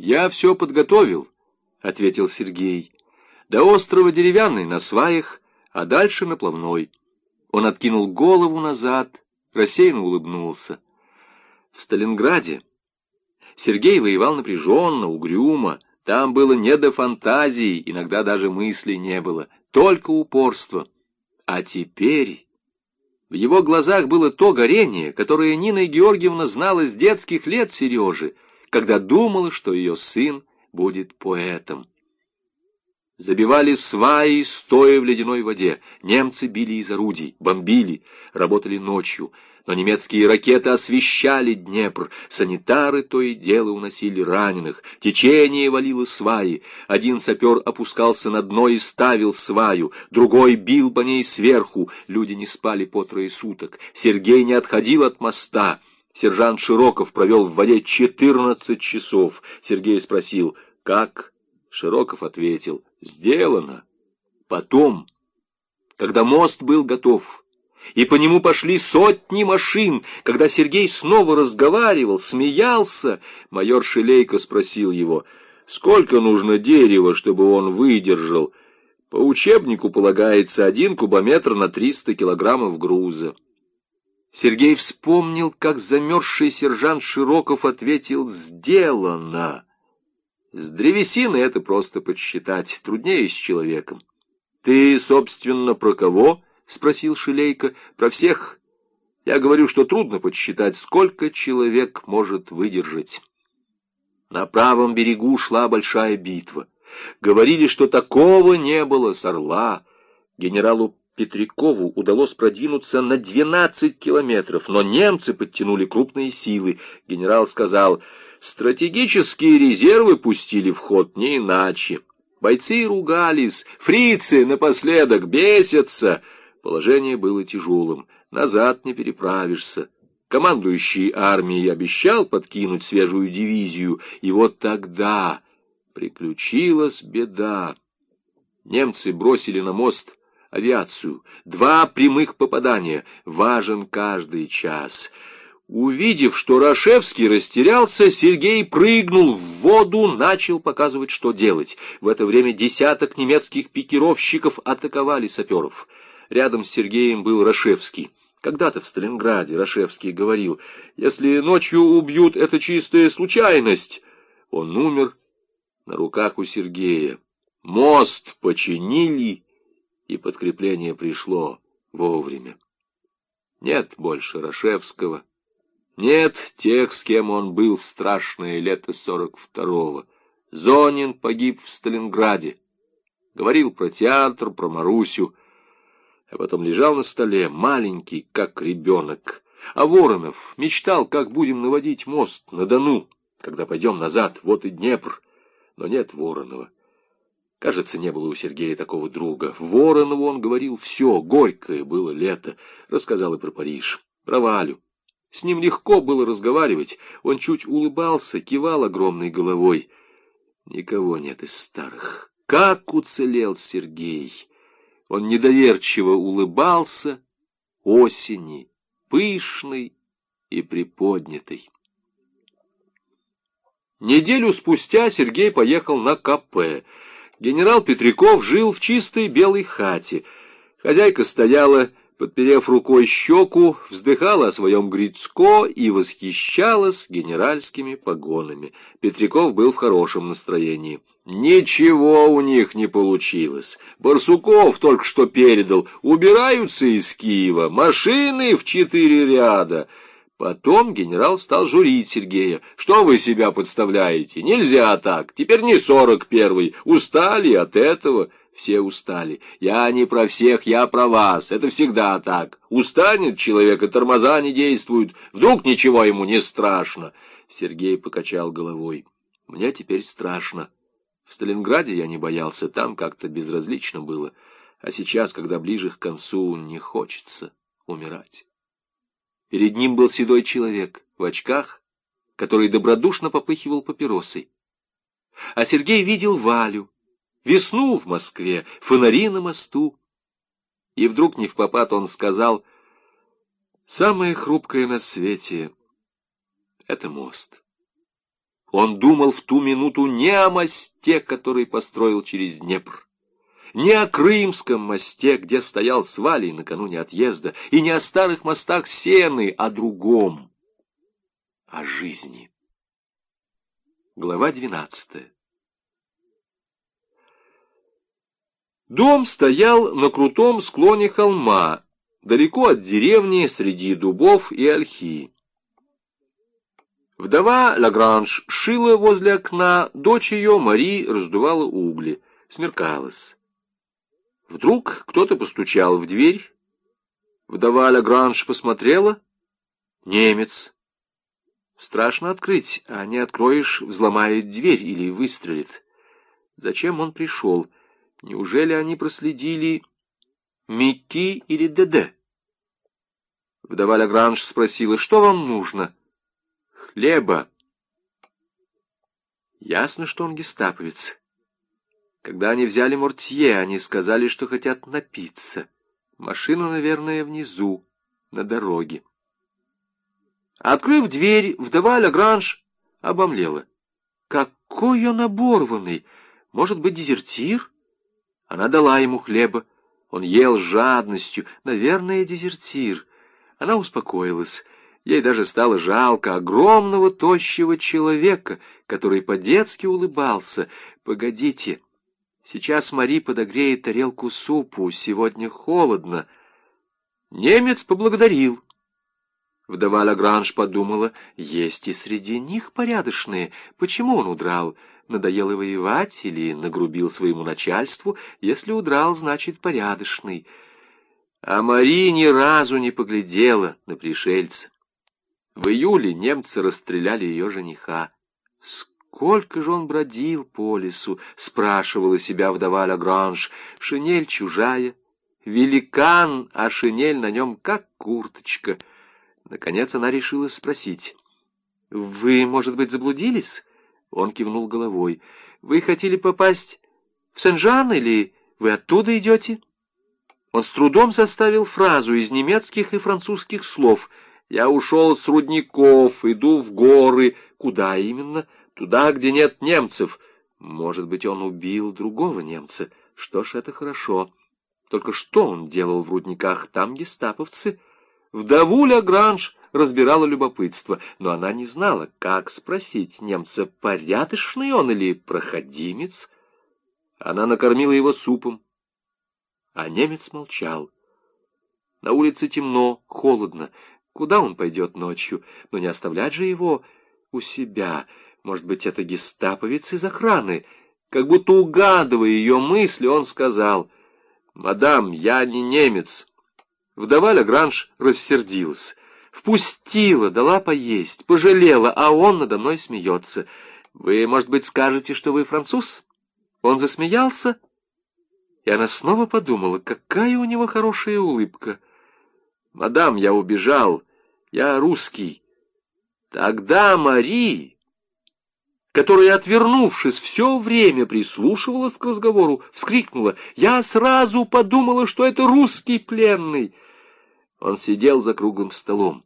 «Я все подготовил», — ответил Сергей. «До острова деревянный на сваях, а дальше на плавной». Он откинул голову назад, рассеянно улыбнулся. В Сталинграде Сергей воевал напряженно, угрюмо. Там было не до фантазии, иногда даже мыслей не было, только упорство. А теперь... В его глазах было то горение, которое Нина Георгиевна знала с детских лет Сережи, когда думала, что ее сын будет поэтом. Забивали сваи, стоя в ледяной воде. Немцы били из орудий, бомбили, работали ночью. Но немецкие ракеты освещали Днепр. Санитары то и дело уносили раненых. Течение валило сваи. Один сапер опускался на дно и ставил сваю. Другой бил по ней сверху. Люди не спали по трое суток. Сергей не отходил от моста. Сержант Широков провел в воде 14 часов. Сергей спросил, как? Широков ответил, сделано. Потом, когда мост был готов, и по нему пошли сотни машин, когда Сергей снова разговаривал, смеялся, майор Шелейко спросил его, сколько нужно дерева, чтобы он выдержал. По учебнику полагается один кубометр на 300 килограммов груза. Сергей вспомнил, как замерзший сержант Широков ответил «Сделано!». С древесиной это просто подсчитать, труднее с человеком. «Ты, собственно, про кого?» — спросил Шилейко. «Про всех. Я говорю, что трудно подсчитать, сколько человек может выдержать». На правом берегу шла большая битва. Говорили, что такого не было с Орла. Генералу Петрякову удалось продвинуться на 12 километров, но немцы подтянули крупные силы. Генерал сказал, стратегические резервы пустили в ход не иначе. Бойцы ругались, фрицы напоследок бесятся. Положение было тяжелым, назад не переправишься. Командующий армией обещал подкинуть свежую дивизию, и вот тогда приключилась беда. Немцы бросили на мост авиацию. Два прямых попадания. Важен каждый час. Увидев, что Рашевский растерялся, Сергей прыгнул в воду, начал показывать, что делать. В это время десяток немецких пикировщиков атаковали саперов. Рядом с Сергеем был Рашевский. Когда-то в Сталинграде Рашевский говорил, «Если ночью убьют, это чистая случайность». Он умер на руках у Сергея. Мост починили, и подкрепление пришло вовремя. Нет больше Рашевского, нет тех, с кем он был в страшное лето сорок второго. Зонин погиб в Сталинграде. Говорил про театр, про Марусю, а потом лежал на столе, маленький, как ребенок. А Воронов мечтал, как будем наводить мост на Дону, когда пойдем назад, вот и Днепр. Но нет Воронова. Кажется, не было у Сергея такого друга. Воронову он говорил все, горькое было лето. Рассказал и про Париж, про Валю. С ним легко было разговаривать. Он чуть улыбался, кивал огромной головой. Никого нет из старых. Как уцелел Сергей! Он недоверчиво улыбался осени, пышной и приподнятой. Неделю спустя Сергей поехал на КП — Генерал Петряков жил в чистой белой хате. Хозяйка стояла, подперев рукой щеку, вздыхала о своем Грицко и восхищалась генеральскими погонами. Петряков был в хорошем настроении. Ничего у них не получилось. Барсуков только что передал. Убираются из Киева. Машины в четыре ряда. Потом генерал стал журить Сергея. «Что вы себя подставляете? Нельзя так. Теперь не сорок первый. Устали от этого?» Все устали. «Я не про всех, я про вас. Это всегда так. Устанет человек, и тормоза не действуют. Вдруг ничего ему не страшно?» Сергей покачал головой. «Мне теперь страшно. В Сталинграде я не боялся, там как-то безразлично было. А сейчас, когда ближе к концу, не хочется умирать». Перед ним был седой человек в очках, который добродушно попыхивал папиросой. А Сергей видел Валю, весну в Москве, фонари на мосту. И вдруг не в попад он сказал, «Самое хрупкое на свете — это мост». Он думал в ту минуту не о мосте, который построил через Днепр, не о Крымском мосте, где стоял с Валей накануне отъезда, и не о старых мостах Сены, о другом, о жизни. Глава двенадцатая. Дом стоял на крутом склоне холма, далеко от деревни, среди дубов и ольхи. Вдова Лагранж шила возле окна, дочь ее, Мари, раздувала угли. Смеркалось. Вдруг кто-то постучал в дверь. Вдова Лагранж посмотрела. Немец. Страшно открыть, а не откроешь, взломает дверь или выстрелит. Зачем он пришел? Неужели они проследили Микки или ДД? Вдова Лагранж спросила, что вам нужно? хлеба. Ясно, что он гестаповец. Когда они взяли Мортье, они сказали, что хотят напиться. Машина, наверное, внизу, на дороге. Открыв дверь, вдова Лагранж обомлела. Какой он оборванный! Может быть, дезертир? Она дала ему хлеба. Он ел с жадностью. Наверное, дезертир. Она успокоилась. Ей даже стало жалко огромного тощего человека, который по-детски улыбался. «Погодите, сейчас Мари подогреет тарелку супу, сегодня холодно». Немец поблагодарил. Вдова Лагранж подумала, есть и среди них порядочные. Почему он удрал? Надоело воевать или нагрубил своему начальству? Если удрал, значит порядочный. А Мари ни разу не поглядела на пришельца. В июле немцы расстреляли ее жениха. Сколько же он бродил по лесу, спрашивала себя вдова Лагранж. Шинель чужая, великан, а шинель на нем как курточка. Наконец она решила спросить. «Вы, может быть, заблудились?» Он кивнул головой. «Вы хотели попасть в Сен-Жан или вы оттуда идете?» Он с трудом составил фразу из немецких и французских слов — я ушел с рудников, иду в горы. Куда именно? Туда, где нет немцев. Может быть, он убил другого немца. Что ж, это хорошо. Только что он делал в рудниках? Там гестаповцы. Вдову Гранж разбирала любопытство, но она не знала, как спросить немца, порядочный он или проходимец. Она накормила его супом, а немец молчал. На улице темно, холодно. Куда он пойдет ночью? Но не оставлять же его у себя. Может быть, это гестаповец из охраны. Как будто угадывая ее мысли, он сказал, «Мадам, я не немец». Вдова Лагранж рассердилась. Впустила, дала поесть, пожалела, а он надо мной смеется. Вы, может быть, скажете, что вы француз? Он засмеялся, и она снова подумала, какая у него хорошая улыбка. «Мадам, я убежал. Я русский. Тогда Мари, которая, отвернувшись, все время прислушивалась к разговору, вскрикнула. Я сразу подумала, что это русский пленный. Он сидел за круглым столом.